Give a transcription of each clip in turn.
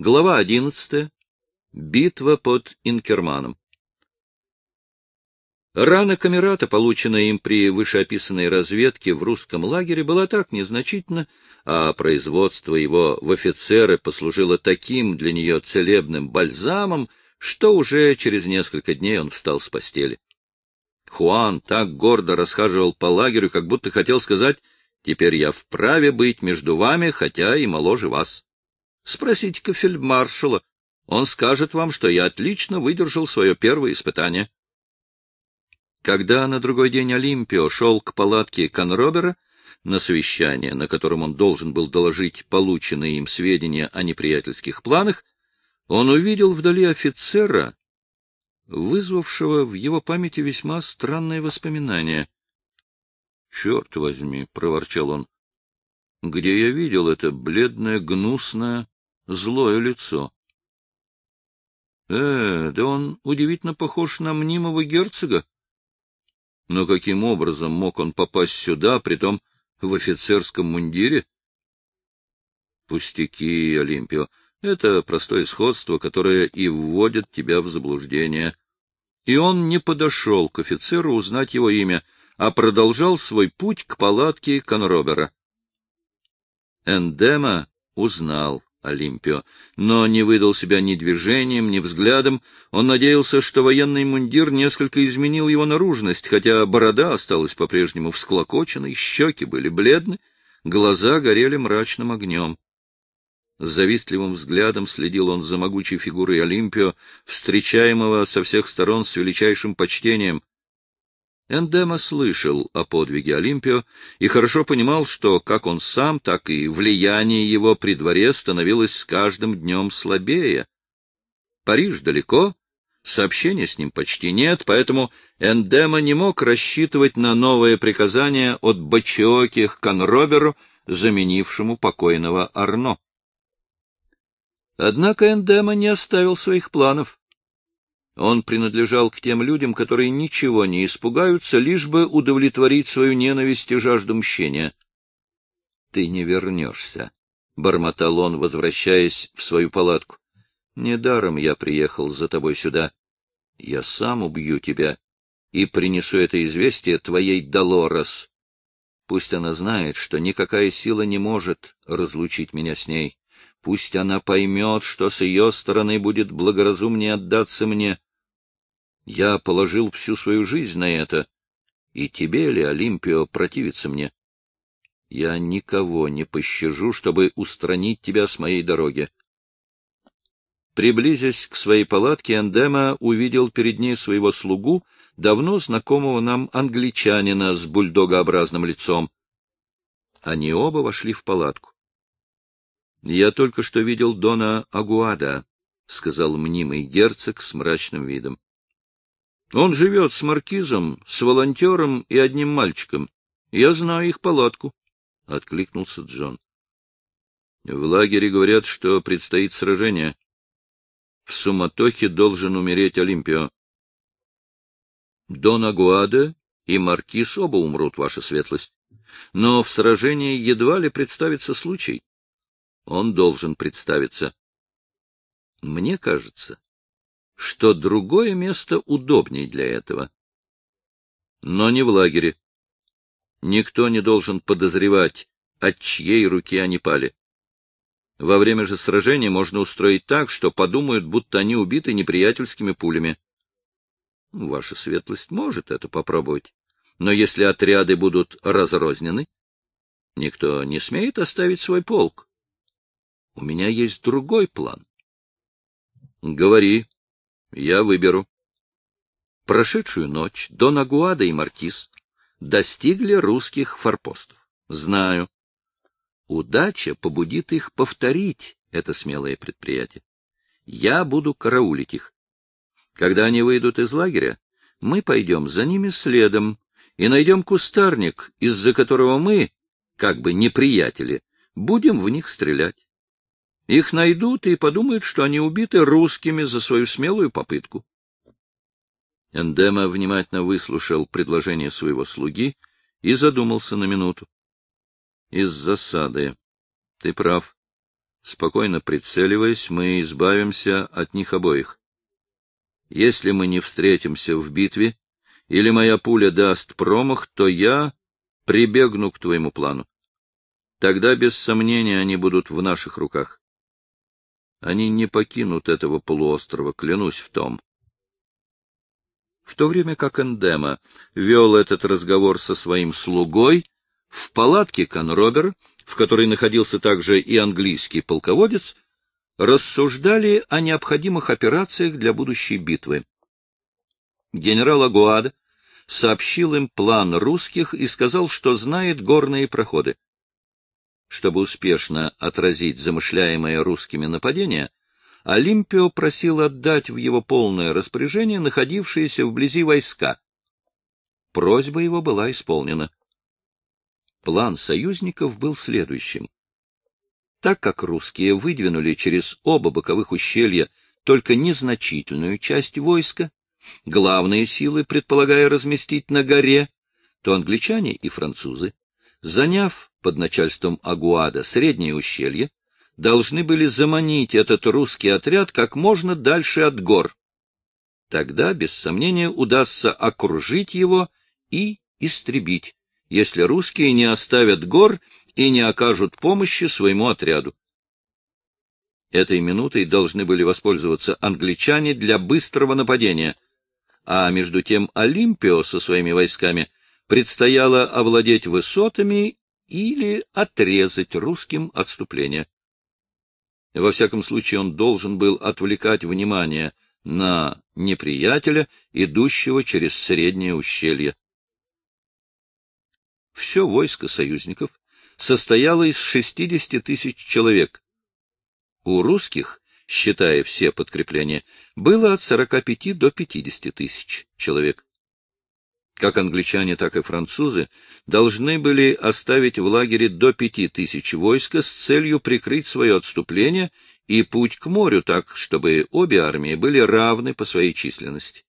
Глава одиннадцатая. Битва под Инкерманом. Рана Камерата, полученная им при вышеописанной разведке в русском лагере, была так незначительна, а производство его в офицеры послужило таким для нее целебным бальзамом, что уже через несколько дней он встал с постели. Хуан так гордо расхаживал по лагерю, как будто хотел сказать, «Теперь я вправе быть между вами, хотя и моложе вас. Спросите-ка фельдмаршала, он скажет вам, что я отлично выдержал свое первое испытание». Когда на другой день Олимпио шел к палатке Конробера на совещание, на котором он должен был доложить полученные им сведения о неприятельских планах, он увидел вдали офицера, вызвавшего в его памяти весьма странные воспоминания. — Черт возьми, — проворчал он, — где я видел это бледное, гнусное, злое лицо? Э, да он удивительно похож на мнимого герцога. Но каким образом мог он попасть сюда, притом в офицерском мундире? Пустяки, Олимпио. Это простое сходство, которое и вводит тебя в заблуждение. И он не подошел к офицеру узнать его имя, а продолжал свой путь к палатке Конробера. Эндема узнал Олимпио, но не выдал себя ни движением, ни взглядом. Он надеялся, что военный мундир несколько изменил его наружность, хотя борода осталась по-прежнему всклокоченной, щеки были бледны, глаза горели мрачным огнем. С завистливым взглядом следил он за могучей фигурой Олимпио, встречаемого со всех сторон с величайшим почтением. Эндема слышал о подвиге Олимпио и хорошо понимал, что как он сам, так и влияние его при дворе становилось с каждым днем слабее. Париж далеко, сообщения с ним почти нет, поэтому Эндема не мог рассчитывать на новое приказание от Бачиоки к Конроберу, заменившему покойного Арно. Однако Эндема не оставил своих планов. Он принадлежал к тем людям, которые ничего не испугаются, лишь бы удовлетворить свою ненависть и жажду мщения. — Ты не вернешься, — бормотал он, возвращаясь в свою палатку. — Недаром я приехал за тобой сюда. Я сам убью тебя и принесу это известие твоей Долорес. Пусть она знает, что никакая сила не может разлучить меня с ней. Пусть она поймет, что с ее стороны будет благоразумнее отдаться мне. Я положил всю свою жизнь на это, и тебе ли, Олимпио, противиться мне? Я никого не пощажу, чтобы устранить тебя с моей дороги. Приблизясь к своей палатке, Эндема увидел перед ней своего слугу, давно знакомого нам англичанина с бульдогообразным лицом. Они оба вошли в палатку. — Я только что видел Дона Агуада, — сказал мнимый герцог с мрачным видом. — Он живет с маркизом, с волонтером и одним мальчиком. Я знаю их палатку, — откликнулся Джон. — В лагере говорят, что предстоит сражение. В суматохе должен умереть Олимпио. Дон Агуада и маркиз оба умрут, ваша светлость. Но в сражении едва ли представится случай он должен представиться. Мне кажется, что другое место удобнее для этого. Но не в лагере. Никто не должен подозревать, от чьей руки они пали. Во время же сражения можно устроить так, что подумают, будто они убиты неприятельскими пулями. Ваша светлость может это попробовать. Но если отряды будут разрознены, никто не смеет оставить свой полк. У меня есть другой план. — Говори. Я выберу. Прошедшую ночь Дон Агуада и Маркиз достигли русских форпостов. Знаю. Удача побудит их повторить это смелое предприятие. Я буду караулить их. Когда они выйдут из лагеря, мы пойдем за ними следом и найдем кустарник, из-за которого мы, как бы неприятели, будем в них стрелять. Их найдут и подумают, что они убиты русскими за свою смелую попытку. Эндема внимательно выслушал предложение своего слуги и задумался на минуту. Из засады. Ты прав. Спокойно прицеливаясь, мы избавимся от них обоих. Если мы не встретимся в битве, или моя пуля даст промах, то я прибегну к твоему плану. Тогда, без сомнения, они будут в наших руках. Они не покинут этого полуострова, клянусь в том. В то время как Эндема вел этот разговор со своим слугой, в палатке Конробер, в которой находился также и английский полководец, рассуждали о необходимых операциях для будущей битвы. Генерал Агуад сообщил им план русских и сказал, что знает горные проходы. Чтобы успешно отразить замышляемое русскими нападение, Олимпио просил отдать в его полное распоряжение находившиеся вблизи войска. Просьба его была исполнена. План союзников был следующим. Так как русские выдвинули через оба боковых ущелья только незначительную часть войска, главные силы предполагая разместить на горе, то англичане и французы, заняв под начальством Агуада среднее ущелье, должны были заманить этот русский отряд как можно дальше от гор. Тогда, без сомнения, удастся окружить его и истребить, если русские не оставят гор и не окажут помощи своему отряду. Этой минутой должны были воспользоваться англичане для быстрого нападения, а между тем Олимпио со своими войсками предстояло овладеть высотами или отрезать русским отступление. Во всяком случае, он должен был отвлекать внимание на неприятеля, идущего через среднее ущелье. Все войско союзников состояло из 60 тысяч человек. У русских, считая все подкрепления, было от 45 до 50 тысяч человек. Как англичане, так и французы должны были оставить в лагере до пяти тысяч войска с целью прикрыть свое отступление и путь к морю так, чтобы обе армии были равны по своей численности.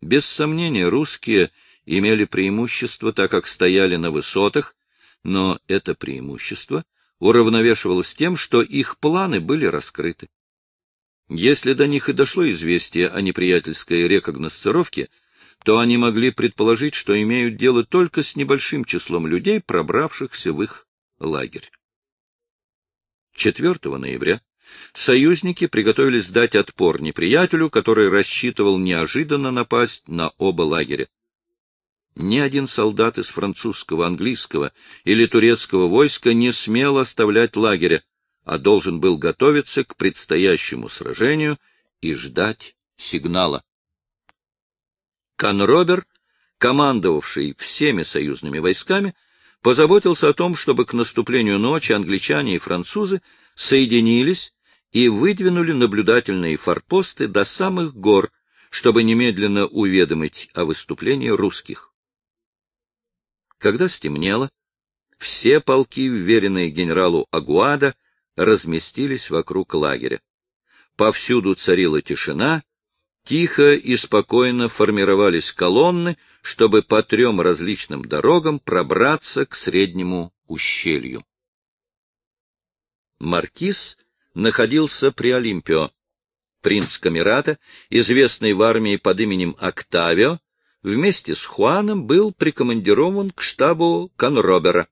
Без сомнения, русские имели преимущество, так как стояли на высотах, но это преимущество уравновешивалось тем, что их планы были раскрыты. Если до них и дошло известие о неприятельской рекогносцировке, то они могли предположить, что имеют дело только с небольшим числом людей, пробравшихся в их лагерь. 4 ноября союзники приготовились дать отпор неприятелю, который рассчитывал неожиданно напасть на оба лагеря. Ни один солдат из французского, английского или турецкого войска не смел оставлять лагеря, а должен был готовиться к предстоящему сражению и ждать сигнала. Канробер, командовавший всеми союзными войсками, позаботился о том, чтобы к наступлению ночи англичане и французы соединились и выдвинули наблюдательные форпосты до самых гор, чтобы немедленно уведомить о выступлении русских. Когда стемнело, все полки, вверенные генералу Агуада, разместились вокруг лагеря. Повсюду царила тишина, Тихо и спокойно формировались колонны, чтобы по трем различным дорогам пробраться к среднему ущелью. Маркиз находился при Олимпио. Принц Камерата, известный в армии под именем Октавио, вместе с Хуаном был прикомандирован к штабу Конробера,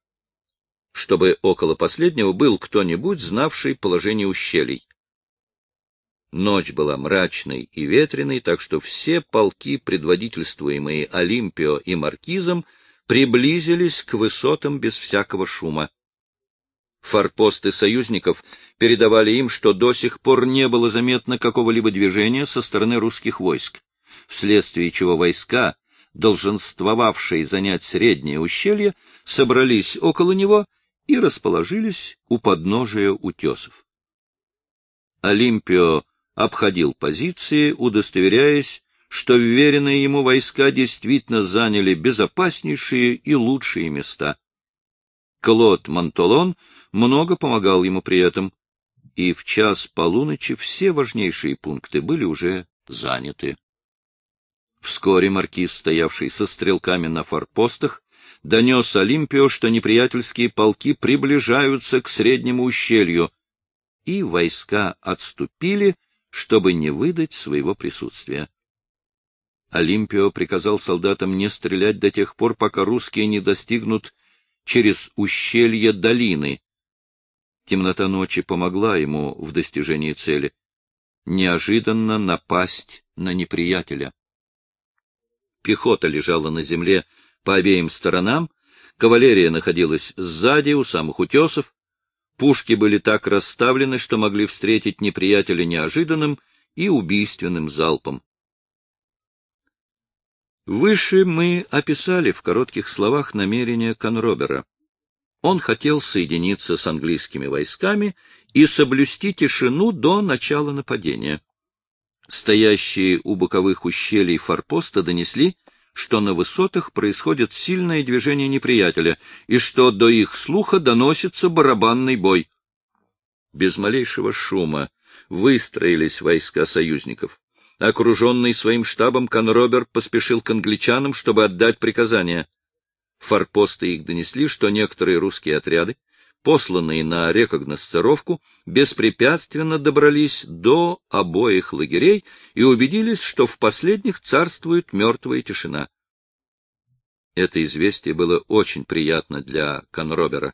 чтобы около последнего был кто-нибудь, знавший положение ущелий. Ночь была мрачной и ветреной, так что все полки, предводительствуемые Олимпио и Маркизом, приблизились к высотам без всякого шума. Форпосты союзников передавали им, что до сих пор не было заметно какого-либо движения со стороны русских войск, вследствие чего войска, долженствовавшие занять среднее ущелье, собрались около него и расположились у подножия утесов. Олимпио обходил позиции, удостоверяясь, что вверенные ему войска действительно заняли безопаснейшие и лучшие места. Клод Монтолон много помогал ему при этом, и в час полуночи все важнейшие пункты были уже заняты. Вскоре маркиз, стоявший со стрелками на форпостах, донес Олимпио, что неприятельские полки приближаются к среднему ущелью, и войска отступили, чтобы не выдать своего присутствия. Олимпио приказал солдатам не стрелять до тех пор, пока русские не достигнут через ущелье долины. Темнота ночи помогла ему в достижении цели — неожиданно напасть на неприятеля. Пехота лежала на земле по обеим сторонам, кавалерия находилась сзади, у самых утесов, пушки были так расставлены, что могли встретить неприятеля неожиданным и убийственным залпом. Выше мы описали в коротких словах намерения Конробера. Он хотел соединиться с английскими войсками и соблюсти тишину до начала нападения. Стоящие у боковых ущелий форпоста донесли, что на высотах происходит сильное движение неприятеля и что до их слуха доносится барабанный бой. Без малейшего шума выстроились войска союзников. Окруженный своим штабом, Конробер поспешил к англичанам, чтобы отдать приказания. Форпосты их донесли, что некоторые русские отряды, посланные на рекогносцировку, беспрепятственно добрались до обоих лагерей и убедились, что в последних царствует мертвая тишина. Это известие было очень приятно для Конробера.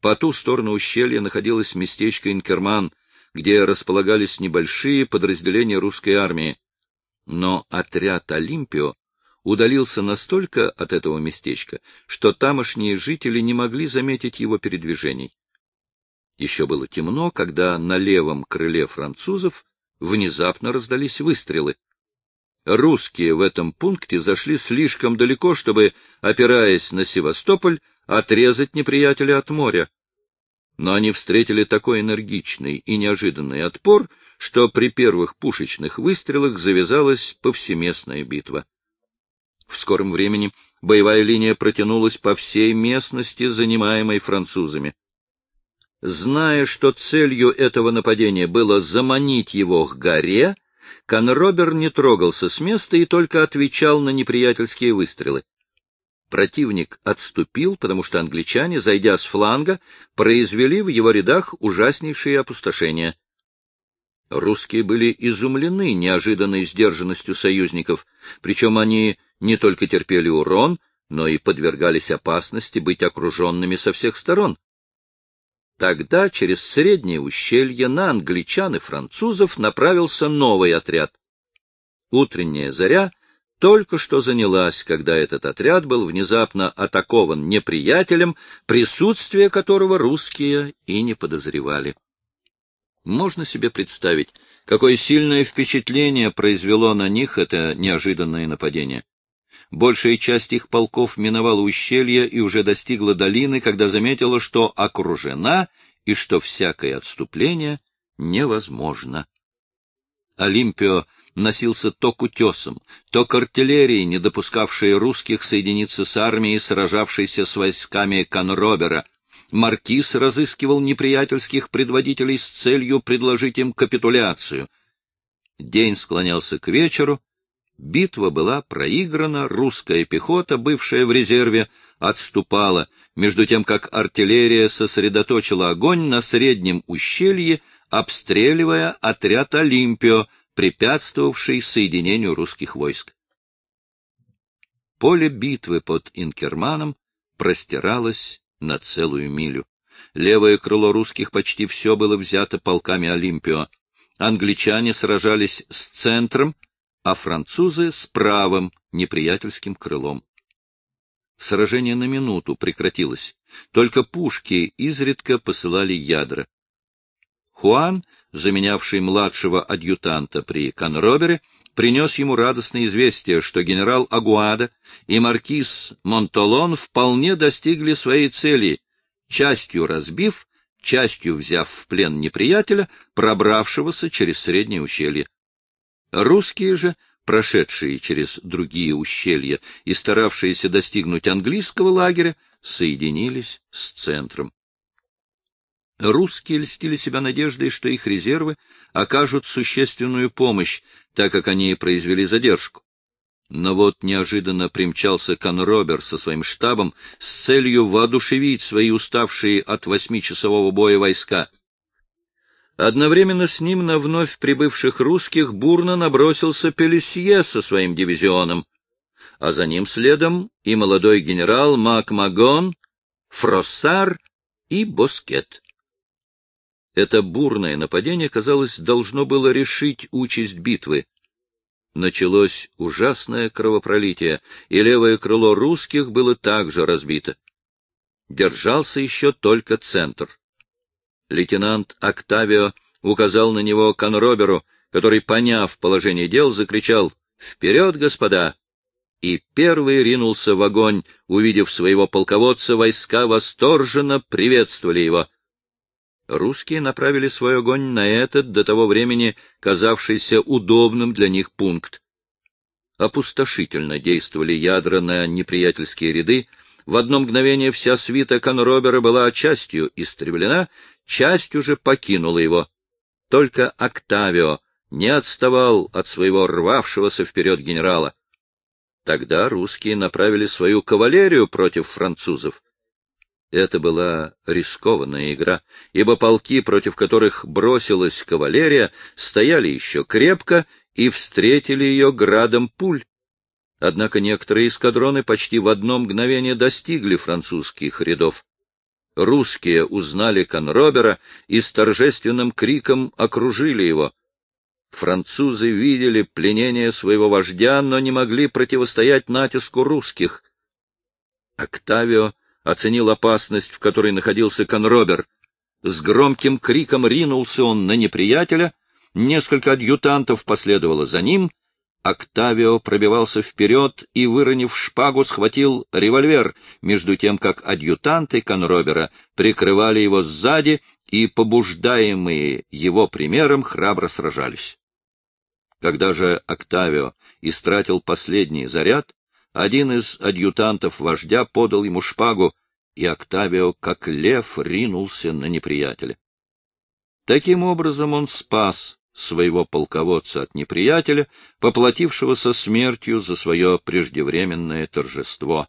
По ту сторону ущелья находилось местечко Инкерман — где располагались небольшие подразделения русской армии. Но отряд Олимпио удалился настолько от этого местечка, что тамошние жители не могли заметить его передвижений. Еще было темно, когда на левом крыле французов внезапно раздались выстрелы. Русские в этом пункте зашли слишком далеко, чтобы, опираясь на Севастополь, отрезать неприятеля от моря но они встретили такой энергичный и неожиданный отпор, что при первых пушечных выстрелах завязалась повсеместная битва. В скором времени боевая линия протянулась по всей местности, занимаемой французами. Зная, что целью этого нападения было заманить его к горе, Конробер не трогался с места и только отвечал на неприятельские выстрелы. Противник отступил, потому что англичане, зайдя с фланга, произвели в его рядах ужаснейшие опустошения. Русские были изумлены неожиданной сдержанностью союзников, причем они не только терпели урон, но и подвергались опасности быть окруженными со всех сторон. Тогда через среднее ущелье на англичан и французов направился новый отряд. Утренняя заря — только что занялась, когда этот отряд был внезапно атакован неприятелем, присутствие которого русские и не подозревали. Можно себе представить, какое сильное впечатление произвело на них это неожиданное нападение. Большая часть их полков миновала ущелье и уже достигла долины, когда заметила, что окружена и что всякое отступление невозможно. Олимпио носился то к утесам, то к артиллерии, не допускавшей русских соединиться с армией, сражавшейся с войсками Конробера. Маркиз разыскивал неприятельских предводителей с целью предложить им капитуляцию. День склонялся к вечеру, битва была проиграна, русская пехота, бывшая в резерве, отступала, между тем как артиллерия сосредоточила огонь на среднем ущелье, обстреливая отряд «Олимпио», препятствовавший соединению русских войск. Поле битвы под Инкерманом простиралось на целую милю. Левое крыло русских почти все было взято полками Олимпио. Англичане сражались с центром, а французы — с правым неприятельским крылом. Сражение на минуту прекратилось. Только пушки изредка посылали ядра. Хуан, заменявший младшего адъютанта при Конробере, принес ему радостное известие, что генерал Агуада и маркиз Монтолон вполне достигли своей цели, частью разбив, частью взяв в плен неприятеля, пробравшегося через среднее ущелье. Русские же, прошедшие через другие ущелья и старавшиеся достигнуть английского лагеря, соединились с центром. Русские льстили себя надеждой, что их резервы окажут существенную помощь, так как они произвели задержку. Но вот неожиданно примчался Конробер со своим штабом с целью воодушевить свои уставшие от восьмичасового боя войска. Одновременно с ним на вновь прибывших русских бурно набросился Пелесье со своим дивизионом, а за ним следом и молодой генерал Макмагон, Фроссар и Боскет. Это бурное нападение, казалось, должно было решить участь битвы. Началось ужасное кровопролитие, и левое крыло русских было также разбито. Держался еще только центр. Лейтенант Октавио указал на него конроберу, который, поняв положение дел, закричал «Вперед, господа!» и первый ринулся в огонь, увидев своего полководца, войска восторженно приветствовали его. Русские направили свой огонь на этот, до того времени казавшийся удобным для них пункт. Опустошительно действовали ядра на неприятельские ряды, в одно мгновение вся свита Конробера была частью истреблена, часть уже покинула его. Только Октавио не отставал от своего рвавшегося вперед генерала. Тогда русские направили свою кавалерию против французов. Это была рискованная игра, ибо полки, против которых бросилась кавалерия, стояли еще крепко и встретили ее градом пуль. Однако некоторые эскадроны почти в одно мгновение достигли французских рядов. Русские узнали Конробера и с торжественным криком окружили его — Французы видели пленение своего вождя, но не могли противостоять натиску русских. Октавио оценил опасность, в которой находился Конробер. С громким криком ринулся он на неприятеля, несколько адъютантов последовало за ним, Октавио пробивался вперед и, выронив шпагу, схватил револьвер, между тем как адъютанты Конробера прикрывали его сзади и, побуждаемые его примером, храбро сражались. Когда же Октавио истратил последний заряд, один из адъютантов вождя подал ему шпагу, и Октавио, как лев, ринулся на неприятеля. Таким образом он спас своего полководца от неприятеля, поплатившегося смертью за свое преждевременное торжество.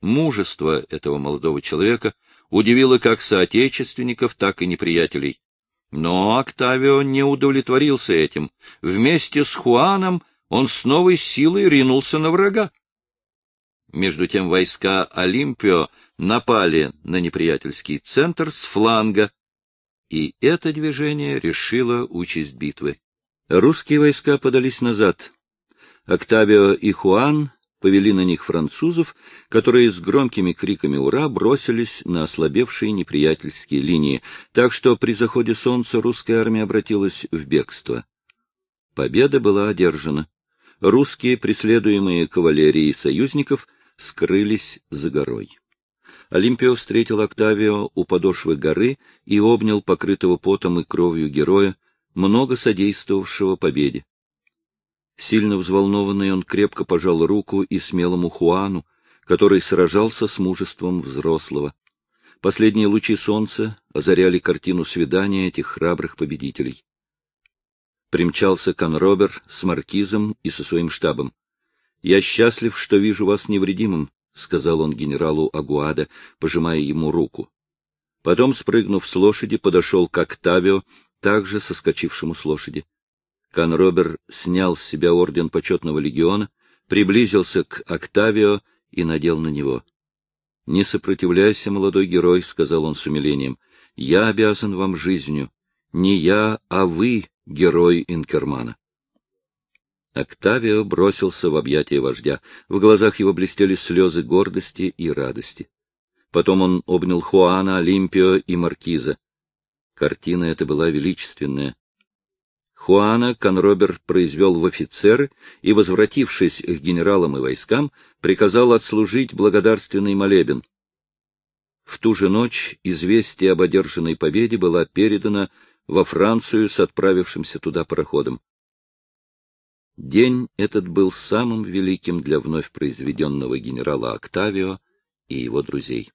Мужество этого молодого человека удивило как соотечественников, так и неприятелей. Но Октавио не удовлетворился этим. Вместе с Хуаном он с новой силой ринулся на врага. Между тем войска Олимпио напали на неприятельский центр с фланга, и это движение решило участь битвы. Русские войска подались назад. Октавио и Хуан повели на них французов, которые с громкими криками «Ура!» бросились на ослабевшие неприятельские линии, так что при заходе солнца русская армия обратилась в бегство. Победа была одержана. Русские, преследуемые кавалерией союзников, скрылись за горой. Олимпио встретил Октавио у подошвы горы и обнял покрытого потом и кровью героя, много содействовавшего победе. Сильно взволнованный он крепко пожал руку и смелому Хуану, который сражался с мужеством взрослого. Последние лучи солнца озаряли картину свидания этих храбрых победителей. Примчался Конробер с маркизом и со своим штабом. — Я счастлив, что вижу вас невредимым, — сказал он генералу Агуада, пожимая ему руку. Потом, спрыгнув с лошади, подошел к Октавио, также соскочившему с лошади. Конробер снял с себя орден почетного легиона, приблизился к Октавио и надел на него. — Не сопротивляйся, молодой герой, — сказал он с умилением. — Я обязан вам жизнью. Не я, а вы, герой Инкермана. Октавио бросился в объятия вождя. В глазах его блестели слезы гордости и радости. Потом он обнял Хуана, Олимпио и Маркиза. Картина эта была величественная. Хуана Конробер произвел в офицеры и, возвратившись к генералам и войскам, приказал отслужить благодарственный молебен. В ту же ночь известие об одержанной победе было передано во Францию с отправившимся туда пароходом. День этот был самым великим для вновь произведенного генерала Октавио и его друзей.